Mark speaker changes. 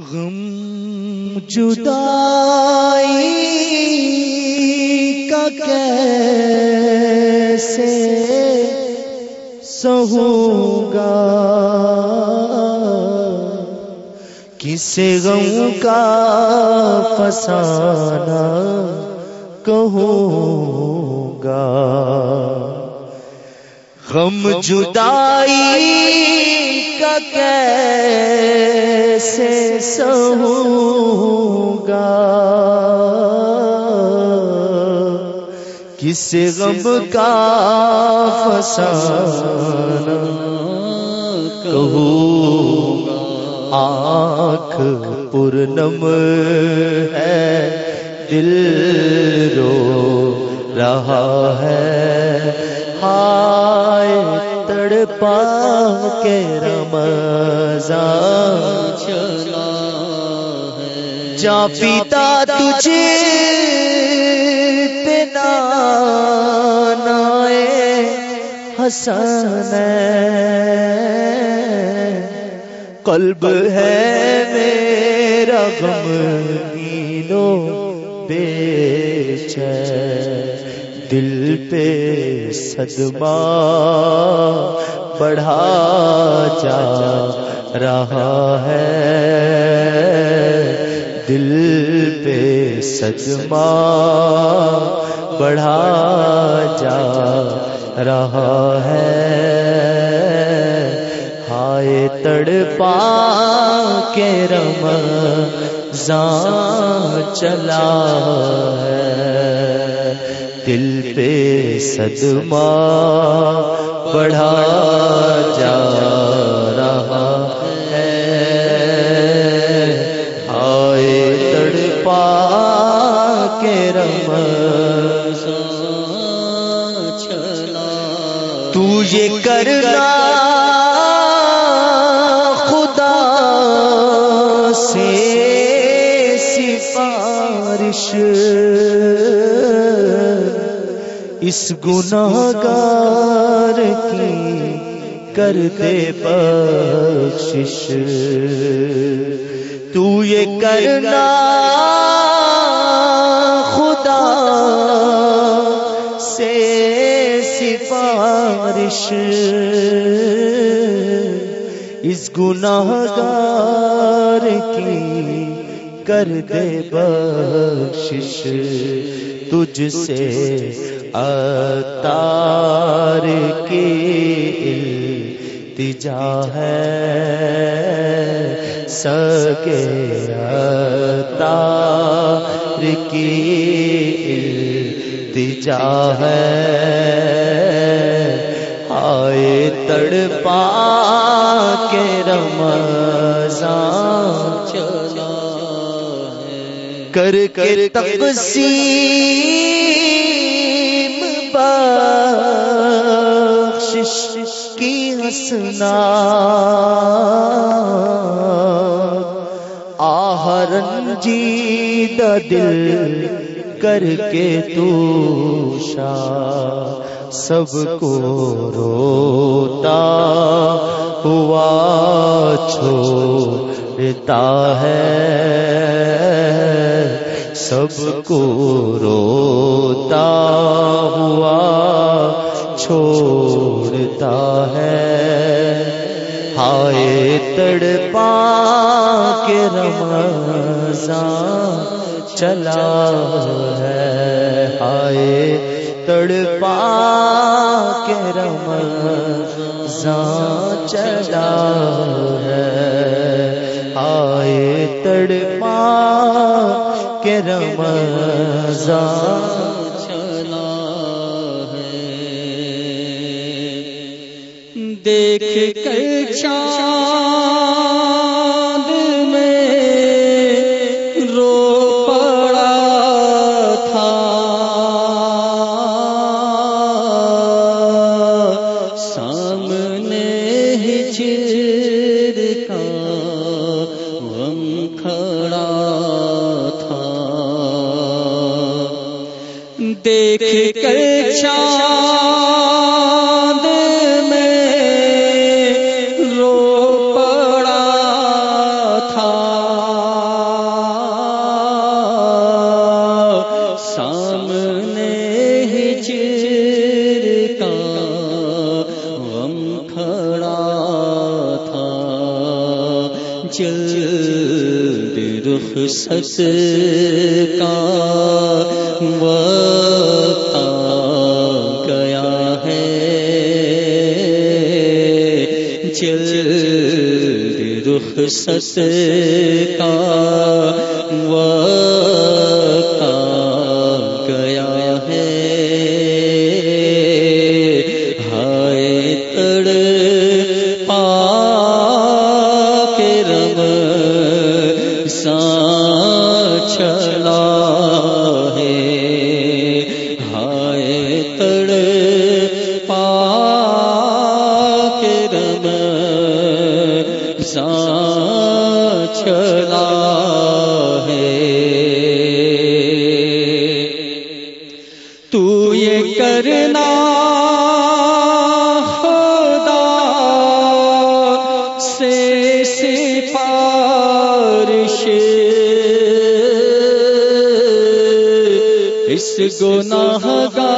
Speaker 1: غم جدائی کا کیسے سہوں گا کسے غم کا فسانہ کہوں گا غم جدائی کیسے سہوں گا؟ کس غم کا فسانہ کہوں گا؟ آنکھ پورنم ہے، دل رو رہا ہے۔ ہائے، تڑپا کے رمضان
Speaker 2: چلا ہے۔
Speaker 1: جا پیتا تجھے بنا نائے حسن قلب ہے میرا غم گینو بے دل پہ صدمہ بڑھا جا رہا ہے۔ دل پہ صدمہ بڑھا جا رہا ہے۔ ہائے تڑپا کے رم چلا ہے۔ صدمہ بڑھا جا رہا ہے۔ آئے تڑپا کے رم
Speaker 2: چلا
Speaker 1: تو یہ کرنا اس گناہ گار کی کر دے بخشش۔ تو یہ کرنا خدا سے سفارش۔ اس گناہ گار کی کر دے بخشش۔ تجھ سے اتار کی التجا ہے، سکے اتار کی التجا ہے۔ آئے تڑپا کے رمضان
Speaker 2: چلا
Speaker 1: کر کر تقسیم بخشش کی ہسنا آہرن جی دل کر کے تو شا۔ سب کو روتا ہوا چھوڑتا ہے۔ سب کو روتا چھوڑتا ہے۔ ہائے تڑپا کے رمضان چلا ہے۔ ہائے تڑپا کے رمضان چلا ہے۔ آئے تڑپا کے رمضان
Speaker 2: دیکھ کر چاند میں رو پڑا تھا۔ سامنے ہجر کا غم کھڑا تھا۔ دیکھ جلد رخصت کا وقت آ گیا ہے۔ جلد رخصت کا وقت آ گیا ہے۔ چلا ہے۔ تو یہ کرنا خدا سے سفارش۔ اس گناہ گار